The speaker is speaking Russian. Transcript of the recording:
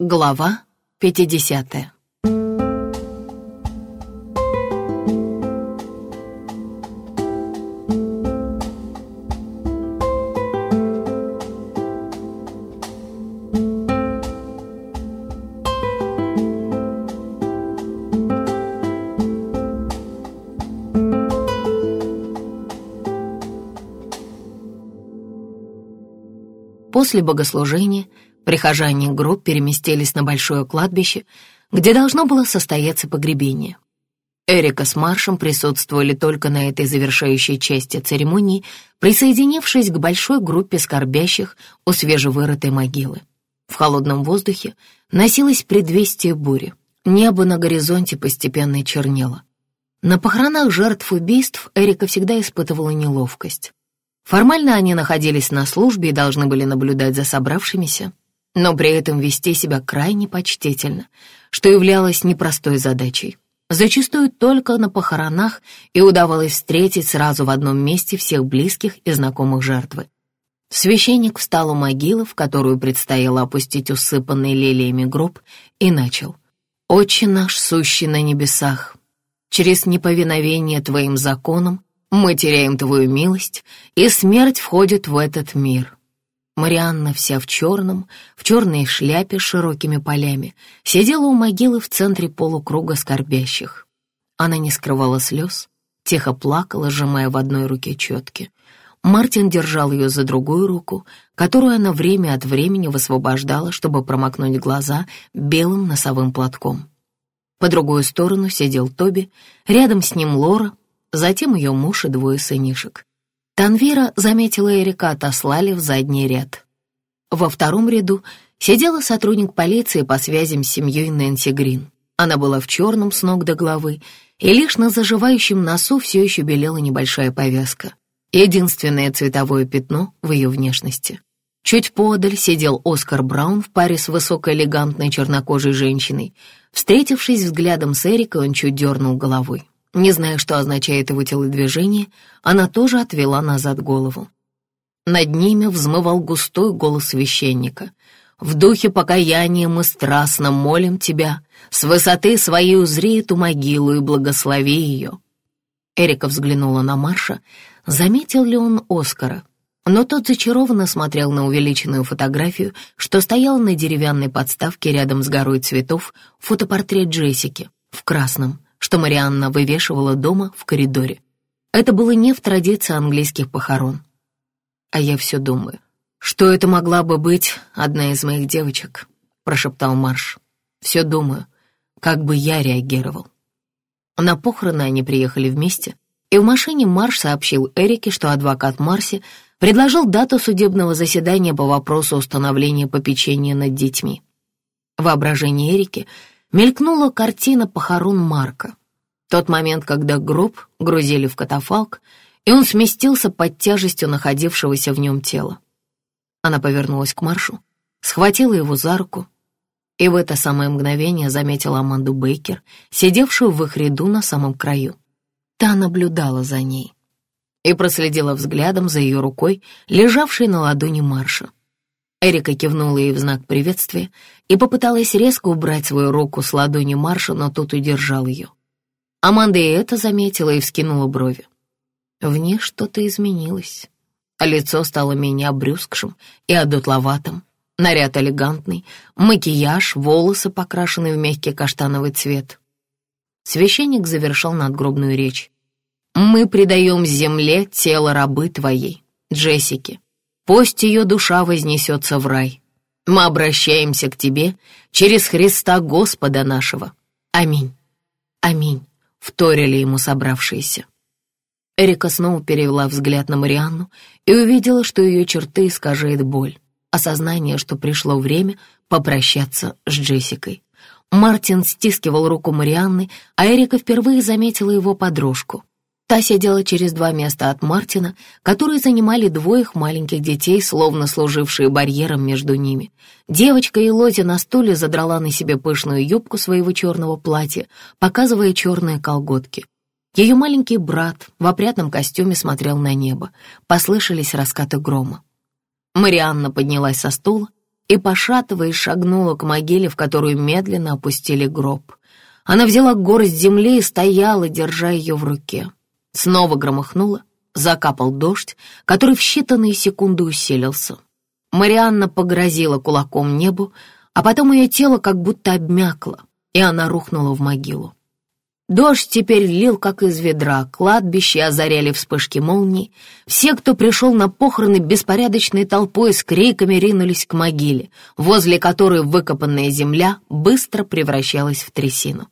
Глава 50 После богослужения Прихожане групп переместились на большое кладбище, где должно было состояться погребение. Эрика с Маршем присутствовали только на этой завершающей части церемонии, присоединившись к большой группе скорбящих у свежевырытой могилы. В холодном воздухе носилось предвестие бури. Небо на горизонте постепенно чернело. На похоронах жертв убийств Эрика всегда испытывала неловкость. Формально они находились на службе и должны были наблюдать за собравшимися, но при этом вести себя крайне почтительно, что являлось непростой задачей. Зачастую только на похоронах и удавалось встретить сразу в одном месте всех близких и знакомых жертвы. Священник встал у могилы, в которую предстояло опустить усыпанный лилиями гроб, и начал. «Отче наш, сущий на небесах, через неповиновение Твоим законам мы теряем Твою милость, и смерть входит в этот мир. Марианна вся в черном, в черной шляпе с широкими полями, сидела у могилы в центре полукруга скорбящих. Она не скрывала слез, тихо плакала, сжимая в одной руке четки. Мартин держал ее за другую руку, которую она время от времени высвобождала, чтобы промокнуть глаза белым носовым платком. По другую сторону сидел Тоби, рядом с ним Лора, затем ее муж и двое сынишек. Танвира заметила Эрика, отослали в задний ряд. Во втором ряду сидела сотрудник полиции по связям с семьей Нэнси Грин. Она была в черном с ног до головы, и лишь на заживающем носу все еще белела небольшая повязка. Единственное цветовое пятно в ее внешности. Чуть подаль сидел Оскар Браун в паре с высокой элегантной чернокожей женщиной. Встретившись взглядом с Эрикой, он чуть дернул головой. Не зная, что означает его телодвижение, она тоже отвела назад голову. Над ними взмывал густой голос священника. «В духе покаяния мы страстно молим тебя, с высоты своей узри эту могилу и благослови ее». Эрика взглянула на Марша, заметил ли он Оскара, но тот зачарованно смотрел на увеличенную фотографию, что стояла на деревянной подставке рядом с горой цветов, фотопортрет Джессики в красном, что Марианна вывешивала дома в коридоре. Это было не в традиции английских похорон. А я все думаю, что это могла бы быть одна из моих девочек, прошептал Марш. Все думаю, как бы я реагировал. На похороны они приехали вместе, и в машине Марш сообщил Эрике, что адвокат Марси предложил дату судебного заседания по вопросу установления попечения над детьми. Воображение Эрики — мелькнула картина похорон Марка. Тот момент, когда гроб грузили в катафалк, и он сместился под тяжестью находившегося в нем тела. Она повернулась к Маршу, схватила его за руку, и в это самое мгновение заметила Аманду Бейкер, сидевшую в их ряду на самом краю. Та наблюдала за ней и проследила взглядом за ее рукой, лежавшей на ладони Марша. Эрика кивнула ей в знак приветствия и попыталась резко убрать свою руку с ладони Марша, но тот удержал ее. Аманда и это заметила и вскинула брови. В ней что-то изменилось. А лицо стало менее обрюзгшим и одутловатым. Наряд элегантный, макияж, волосы покрашены в мягкий каштановый цвет. Священник завершал надгробную речь. «Мы предаем земле тело рабы твоей, Джессики, пусть ее душа вознесется в рай. Мы обращаемся к тебе через Христа Господа нашего. Аминь. Аминь, вторили ему собравшиеся. Эрика снова перевела взгляд на Марианну и увидела, что ее черты искажает боль, осознание, что пришло время попрощаться с Джессикой. Мартин стискивал руку Марианны, а Эрика впервые заметила его подружку. Та сидела через два места от Мартина, которые занимали двоих маленьких детей, словно служившие барьером между ними. Девочка Элози на стуле задрала на себе пышную юбку своего черного платья, показывая черные колготки. Ее маленький брат в опрятном костюме смотрел на небо. Послышались раскаты грома. Марианна поднялась со стула и, пошатываясь, шагнула к могиле, в которую медленно опустили гроб. Она взяла горсть земли и стояла, держа ее в руке. Снова громыхнуло, закапал дождь, который в считанные секунды усилился. Марианна погрозила кулаком небу, а потом ее тело как будто обмякло, и она рухнула в могилу. Дождь теперь лил, как из ведра, кладбище озаряли вспышки молний. Все, кто пришел на похороны, беспорядочной толпой с криками ринулись к могиле, возле которой выкопанная земля быстро превращалась в трясину.